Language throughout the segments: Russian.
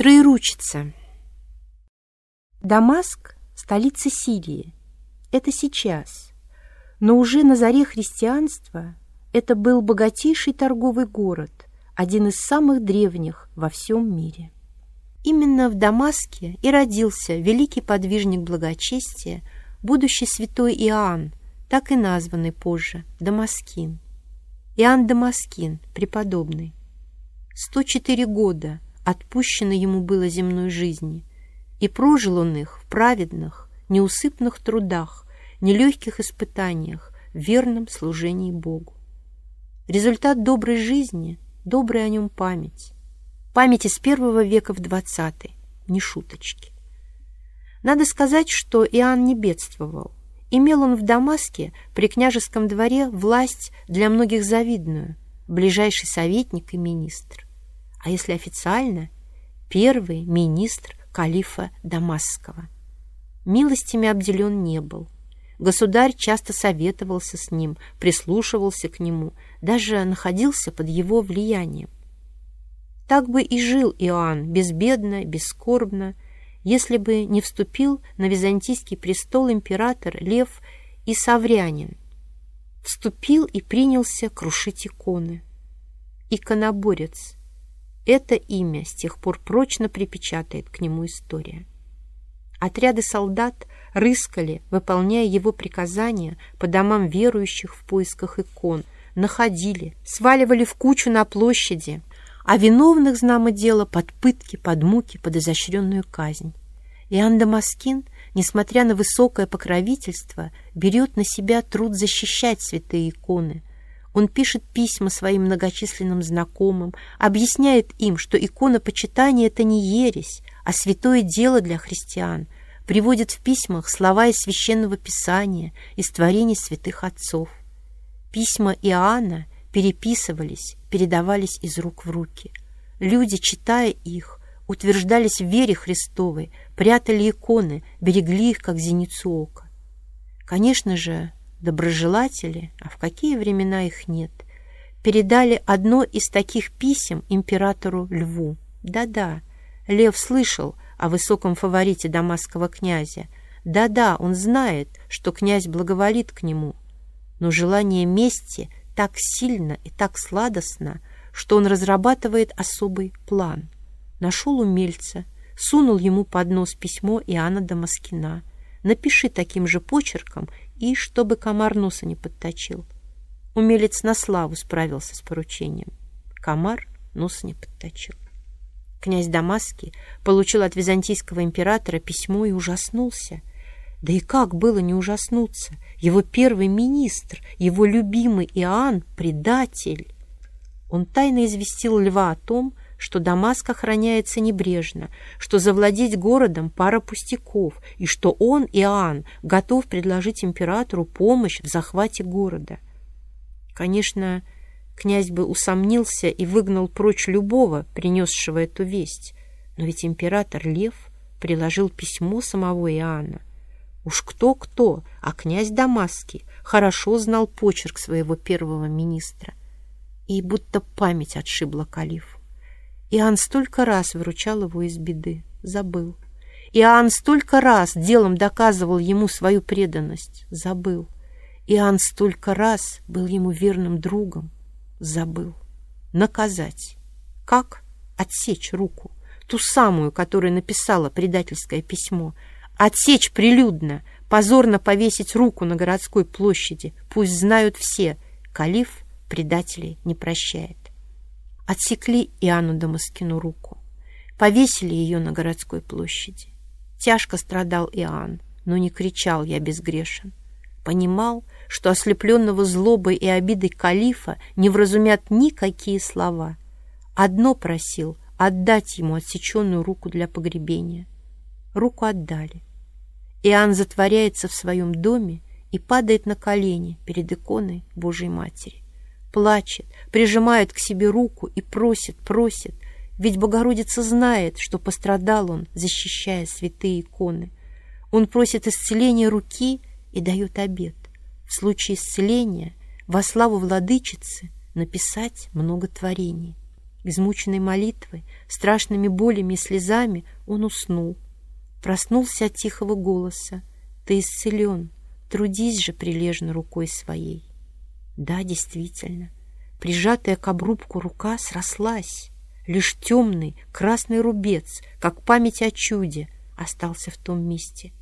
Троеручица. Дамаск – столица Сирии. Это сейчас. Но уже на заре христианства это был богатейший торговый город, один из самых древних во всем мире. Именно в Дамаске и родился великий подвижник благочестия, будущий святой Иоанн, так и названный позже Дамаскин. Иоанн Дамаскин, преподобный. 104 года – отпущено ему было земной жизни, и прожил он их в праведных, неусыпных трудах, нелегких испытаниях, в верном служении Богу. Результат доброй жизни — добрая о нем память. Память из первого века в двадцатый, не шуточки. Надо сказать, что Иоанн не бедствовал. Имел он в Дамаске при княжеском дворе власть для многих завидную, ближайший советник и министр а если официально, первый министр калифа Дамасского. Милостями обделен не был. Государь часто советовался с ним, прислушивался к нему, даже находился под его влиянием. Так бы и жил Иоанн, безбедно, бескорбно, если бы не вступил на византийский престол император Лев и Саврянин. Вступил и принялся крушить иконы. Иконоборец – это имя с тех пор прочно припечатает к нему история. Отряды солдат рыскали, выполняя его приказания по домам верующих в поисках икон, находили, сваливали в кучу на площади, а виновных, знамо дело, под пытки, под муки, под изощренную казнь. Иоанн Дамаскин, несмотря на высокое покровительство, берет на себя труд защищать святые иконы – он пишет письма своим многочисленным знакомым, объясняет им, что икона почитания это не ересь, а святое дело для христиан, приводит в письмах слова из Священного Писания, из творений святых отцов. Письма Иоанна переписывались, передавались из рук в руки. Люди, читая их, утверждались в вере Христовой, прятали иконы, берегли их, как зеницу ока. Конечно же, доброжелатели, а в какие времена их нет, передали одно из таких писем императору Льву. Да-да, Лев слышал о высоком фаворите дамасского князя. Да-да, он знает, что князь благоволит к нему. Но желание мести так сильно и так сладостно, что он разрабатывает особый план. Нашел умельца, сунул ему под нос письмо Иоанна Дамаскина. Напиши таким же почерком и чтобы комар носа не подточил. Умелец на славу справился с поручением. Комар носа не подточил. Князь Дамасский получил от византийского императора письмо и ужаснулся. Да и как было не ужаснуться? Его первый министр, его любимый Иоанн — предатель. Он тайно известил Льва о том, что Дамаск охраняется небрежно, что завладеть городом пара пустяков, и что он, Иоанн, готов предложить императору помощь в захвате города. Конечно, князь бы усомнился и выгнал прочь любого, принесшего эту весть, но ведь император Лев приложил письмо самого Иоанна. Уж кто-кто, а князь Дамасский хорошо знал почерк своего первого министра. И будто память отшибла калифу. Иоанн столько раз выручал его из беды, забыл. Иоанн столько раз делом доказывал ему свою преданность, забыл. Иоанн столько раз был ему верным другом, забыл. Наказать. Как? Отсечь руку. Ту самую, которая написала предательское письмо. Отсечь прилюдно, позорно повесить руку на городской площади. Пусть знают все, калиф предателей не прощает. Отсекли Иоанну Дамаскину руку. Повесили ее на городской площади. Тяжко страдал Иоанн, но не кричал «я безгрешен». Понимал, что ослепленного злобой и обидой калифа не вразумят никакие слова. Одно просил — отдать ему отсеченную руку для погребения. Руку отдали. Иоанн затворяется в своем доме и падает на колени перед иконой Божьей Матери плачет, прижимает к себе руку и просит, просит, ведь Богородица знает, что пострадал он, защищая святые иконы. Он просит исцеления руки и дает обет. В случае исцеления во славу владычицы написать много творений. Измученной молитвой, страшными болями и слезами он уснул. Проснулся от тихого голоса. «Ты исцелен, трудись же прилежно рукой своей». Да, действительно, прижатая к обрубку рука срослась. Лишь темный красный рубец, как память о чуде, остался в том месте.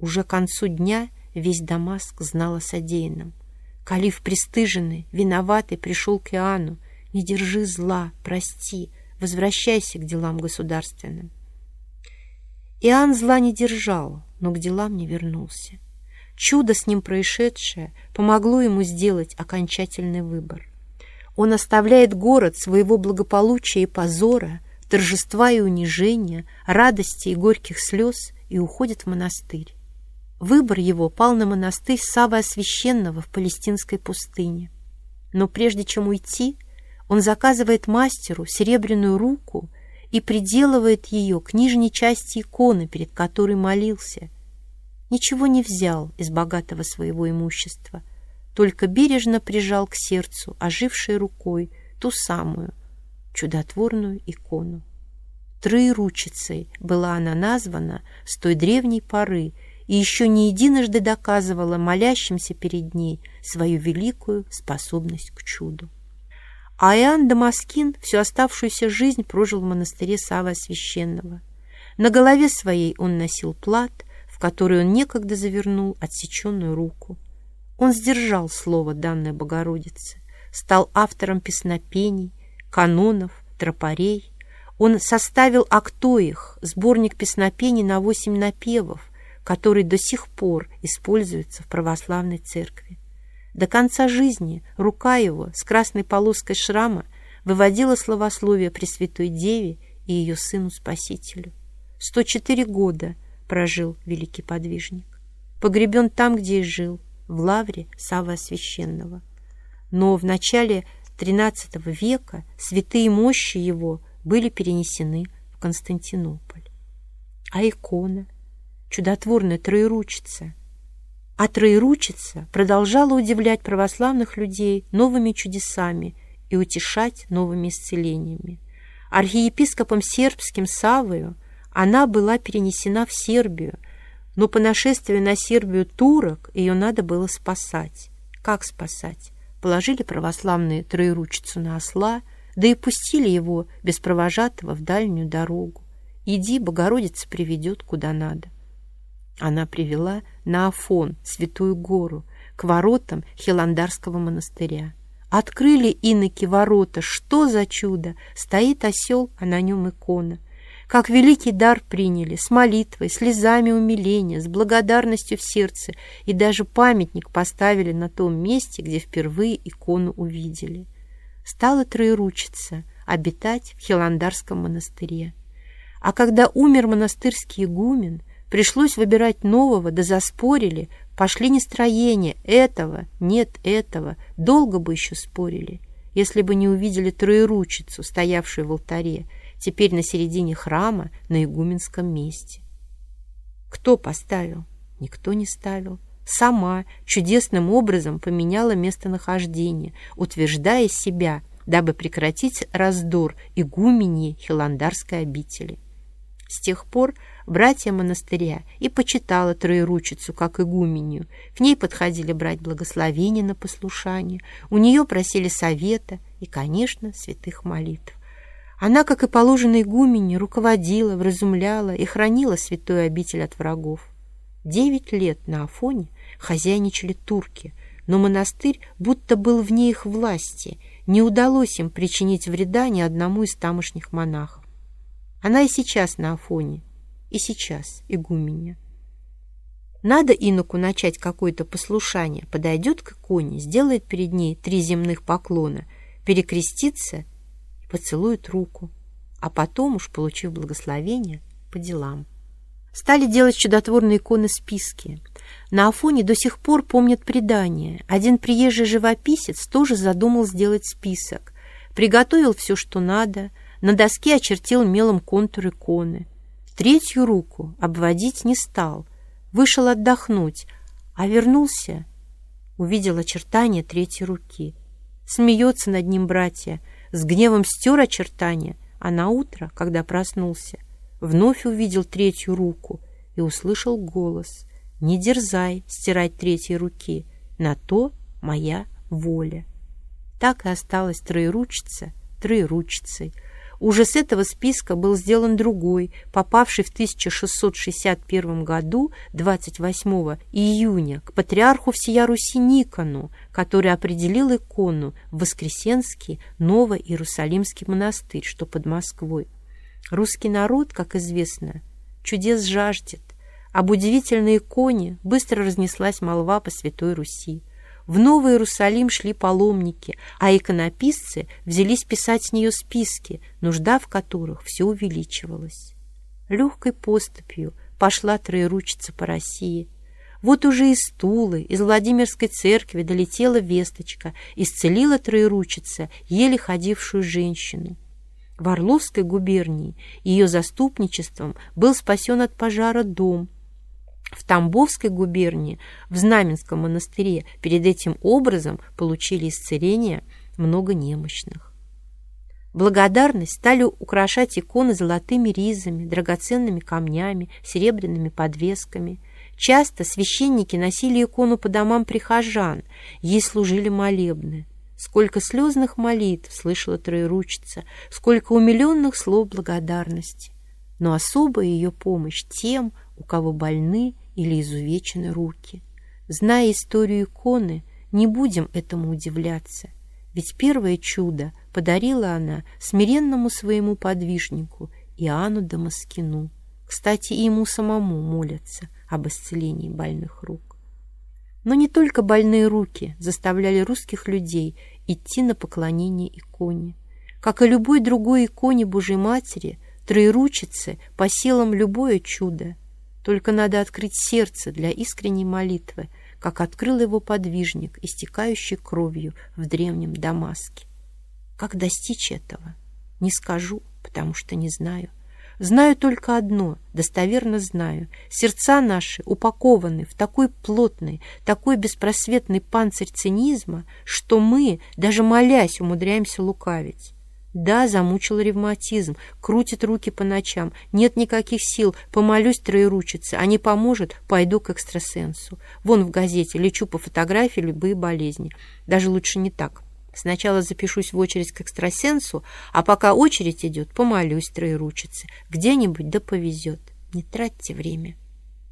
Уже к концу дня весь Дамаск знал о содеянном. Калиф пристыженный, виноватый, пришел к Иоанну. «Не держи зла, прости, возвращайся к делам государственным». Иоанн зла не держал, но к делам не вернулся. Чудо с ним происшедшее помогло ему сделать окончательный выбор. Он оставляет город своего благополучия и позора, торжества и унижения, радости и горьких слез и уходит в монастырь. Выбор его пал на монастырь Савы Освященного в палестинской пустыне. Но прежде чем уйти, он заказывает мастеру серебряную руку и приделывает ее к нижней части иконы, перед которой молился. Ничего не взял из богатого своего имущества, только бережно прижал к сердцу ожившей рукой ту самую чудотворную икону. Троеручицей была она названа с той древней поры, и еще не единожды доказывала молящимся перед ней свою великую способность к чуду. А Иоанн Дамаскин всю оставшуюся жизнь прожил в монастыре Савы Священного. На голове своей он носил плат, в который он некогда завернул отсеченную руку. Он сдержал слово, данное Богородице, стал автором песнопений, канонов, тропарей. Он составил «Актоих», сборник песнопений на восемь напевов, который до сих пор используется в православной церкви. До конца жизни рука его с красной полоской шрама выводила словословие Пресвятой Деве и ее Сыну Спасителю. 104 года прожил великий подвижник. Погребен там, где и жил, в лавре Савва Священного. Но в начале XIII века святые мощи его были перенесены в Константинополь. А икона – чудотворная троеручица. А троеручица продолжала удивлять православных людей новыми чудесами и утешать новыми исцелениями. Архиепископом сербским Савою она была перенесена в Сербию, но по нашествию на Сербию турок ее надо было спасать. Как спасать? Положили православные троеручицу на осла, да и пустили его без провожатого в дальнюю дорогу. Иди, Богородица приведет куда надо. Она привела на Афон, Святую Гору, к воротам Хиландарского монастыря. Открыли иноки ворота. Что за чудо! Стоит осел, а на нем икона. Как великий дар приняли, с молитвой, слезами умиления, с благодарностью в сердце, и даже памятник поставили на том месте, где впервые икону увидели. Стала троеручица обитать в Хиландарском монастыре. А когда умер монастырский игумен, Пришлось выбирать нового, да заспорили. Пошли нестроения. Этого, нет этого. Долго бы еще спорили, если бы не увидели троеручицу, стоявшую в алтаре, теперь на середине храма на игуменском месте. Кто поставил? Никто не ставил. Сама чудесным образом поменяла местонахождение, утверждая себя, дабы прекратить раздор игуменьи Хиландарской обители. С тех пор братья монастыря и почитала троеручицу, как игуменью. К ней подходили брать благословение на послушание, у нее просили совета и, конечно, святых молитв. Она, как и положено игумене, руководила, вразумляла и хранила святую обитель от врагов. Девять лет на Афоне хозяйничали турки, но монастырь будто был вне их власти, не удалось им причинить вреда ни одному из тамошних монахов. Она и сейчас на Афоне, и сейчас игуменя. Надо иноку начать какое-то послушание, подойдет к иконе, сделает перед ней три земных поклона, перекрестится поцелует руку, а потом уж, получив благословение, по делам. Стали делать чудотворные иконы списки. На Афоне до сих пор помнят предание. Один приезжий живописец тоже задумал сделать список. Приготовил все, что надо, на доске очертил мелом контур иконы. Третью руку обводить не стал, вышел отдохнуть, а вернулся, увидел очертания третьей руки. Смеется над ним братья. С гневом стер очертания, а на утро, когда проснулся, вновь увидел третью руку и услышал голос «Не дерзай стирать третьей руки, на то моя воля». Так и осталась троеручица троеручицей. Уже с этого списка был сделан другой, попавший в 1661 году 28 июня к патриарху всея Руси Никону, который определил икону в Воскресенский Ново-Иерусалимский монастырь, что под Москвой. Русский народ, как известно, чудес жаждет. Об удивительной иконе быстро разнеслась молва по Святой Руси. В Новый Иерусалим шли паломники, а иконописцы взялись писать с нее списки, нужда в которых все увеличивалась. Легкой поступью пошла троеручица по России. Вот уже из Тулы, из Владимирской церкви долетела весточка, исцелила троеручица еле ходившую женщину. В Орловской губернии ее заступничеством был спасен от пожара дом. В Тамбовской губернии, в Знаменском монастыре перед этим образом получили исцеление много немощных. Благодарность стали украшать иконы золотыми ризами, драгоценными камнями, серебряными подвесками. Часто священники носили икону по домам прихожан, ей служили молебны. Сколько слезных молитв слышала троеручица, сколько умиленных слов благодарности. Но особая ее помощь тем, у кого больны или изувечены руки. Зная историю иконы, не будем этому удивляться, ведь первое чудо подарила она смиренному своему подвижнику Иоанну Дамаскину. Кстати, и ему самому молятся об исцелении больных рук. Но не только больные руки заставляли русских людей идти на поклонение иконе. Как и любой другой иконе Божьей Матери, троеручице по силам любое чудо. Только надо открыть сердце для искренней молитвы, как открыл его подвижник, истекающий кровью в древнем Дамаске. Как достичь этого? Не скажу, потому что не знаю. Знаю только одно, достоверно знаю. Сердца наши упакованы в такой плотный, такой беспросветный панцирь цинизма, что мы, даже молясь, умудряемся лукавить. Да, замучил ревматизм, крутит руки по ночам, нет никаких сил, помолюсь троеручице, а не поможет, пойду к экстрасенсу. Вон в газете, лечу по фотографии любые болезни. Даже лучше не так. Сначала запишусь в очередь к экстрасенсу, а пока очередь идет, помолюсь троеручице. Где-нибудь да повезет. Не тратьте время.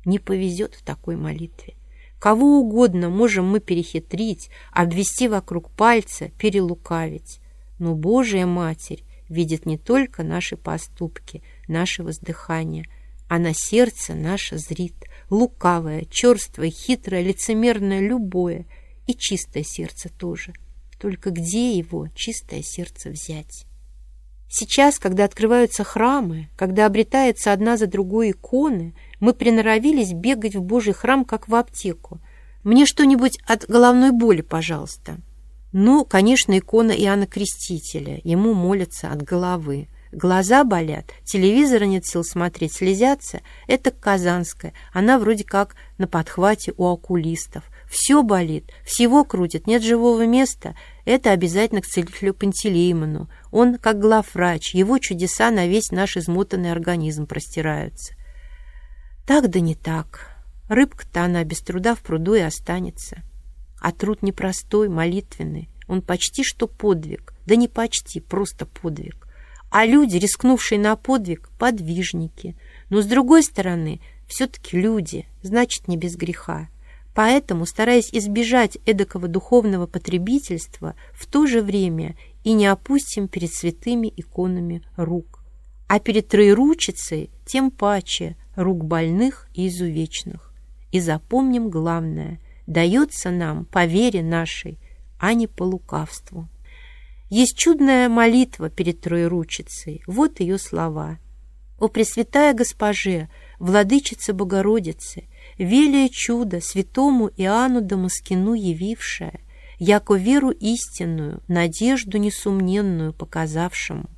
Не повезет в такой молитве. Кого угодно можем мы перехитрить, обвести вокруг пальца, перелукавить. Но Божия Матерь видит не только наши поступки, наши воздыхания, а на сердце наше зрит, лукавое, черствое, хитрое, лицемерное, любое, и чистое сердце тоже – только где его, чистое сердце, взять? Сейчас, когда открываются храмы, когда обретаются одна за другой иконы, мы приноровились бегать в Божий храм, как в аптеку. Мне что-нибудь от головной боли, пожалуйста. Ну, конечно, икона Иоанна Крестителя. Ему молятся от головы. Глаза болят, телевизора нет сил смотреть, слезятся. Это Казанская. Она вроде как на подхвате у окулистов. Все болит, всего крутит, нет живого места. Это обязательно к целителю Пантелеймону. Он как главврач, его чудеса на весь наш измотанный организм простираются. Так да не так. Рыбка-то она без труда в пруду и останется. А труд непростой, молитвенный. Он почти что подвиг. Да не почти, просто подвиг. А люди, рискнувшие на подвиг, подвижники. Но с другой стороны, все-таки люди, значит, не без греха. Поэтому, стараясь избежать эдакого духовного потребительства, в то же время и не опустим перед святыми иконами рук. А перед троеручицей тем паче рук больных и изувеченных. И запомним главное, дается нам по вере нашей, а не по лукавству. Есть чудная молитва перед Троеручицей. Вот ее слова. «О Пресвятая Госпоже, Владычица Богородицы, велие чудо святому Иоанну Дамаскину явившее, яко веру истинную, надежду несумненную показавшему.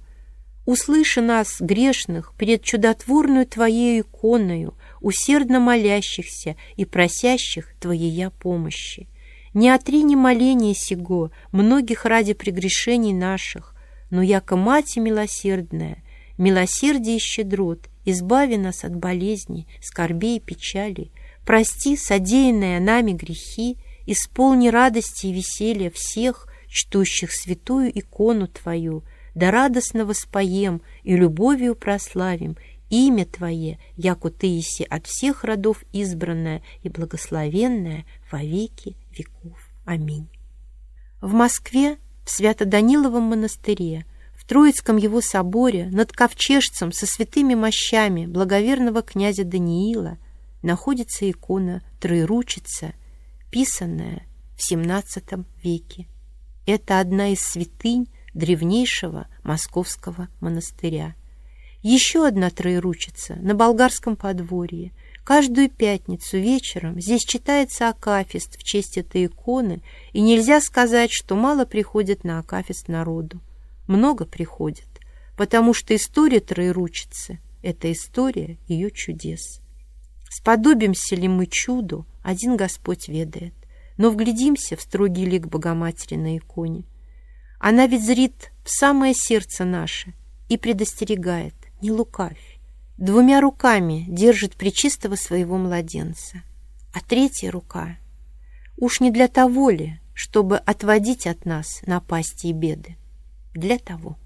Услыши нас, грешных, перед чудотворную Твоей иконою, усердно молящихся и просящих Твоей помощи. Не отрини моление сего, многих ради прегрешений наших, но яко мать милосердная, милосердие и щедрот, избави нас от болезней, скорбей и печали, прости содеянные нами грехи, исполни радости и веселья всех, чтущих святую икону Твою, да радостно воспоем и любовью прославим имя Твое, яко Ты иси от всех родов избранное и благословенное во веки веков. Аминь. В Москве, в Свято-Даниловом монастыре, в Троицком его соборе, над ковчежцем со святыми мощами благоверного князя Даниила находится икона Троеручица, писанная в XVII веке. Это одна из святынь древнейшего московского монастыря. Еще одна троеручица на болгарском подворье. Каждую пятницу вечером здесь читается акафист в честь этой иконы, и нельзя сказать, что мало приходит на акафист народу. Много приходит, потому что история троеручицы — это история ее чудес. Сподобимся ли мы чуду, один Господь ведает, но вглядимся в строгий лик Богоматери на иконе. Она ведь зрит в самое сердце наше и предостерегает, не лукавь. Двумя руками держит причистого своего младенца, а третья рука уж не для того ли, чтобы отводить от нас напасти и беды, для того.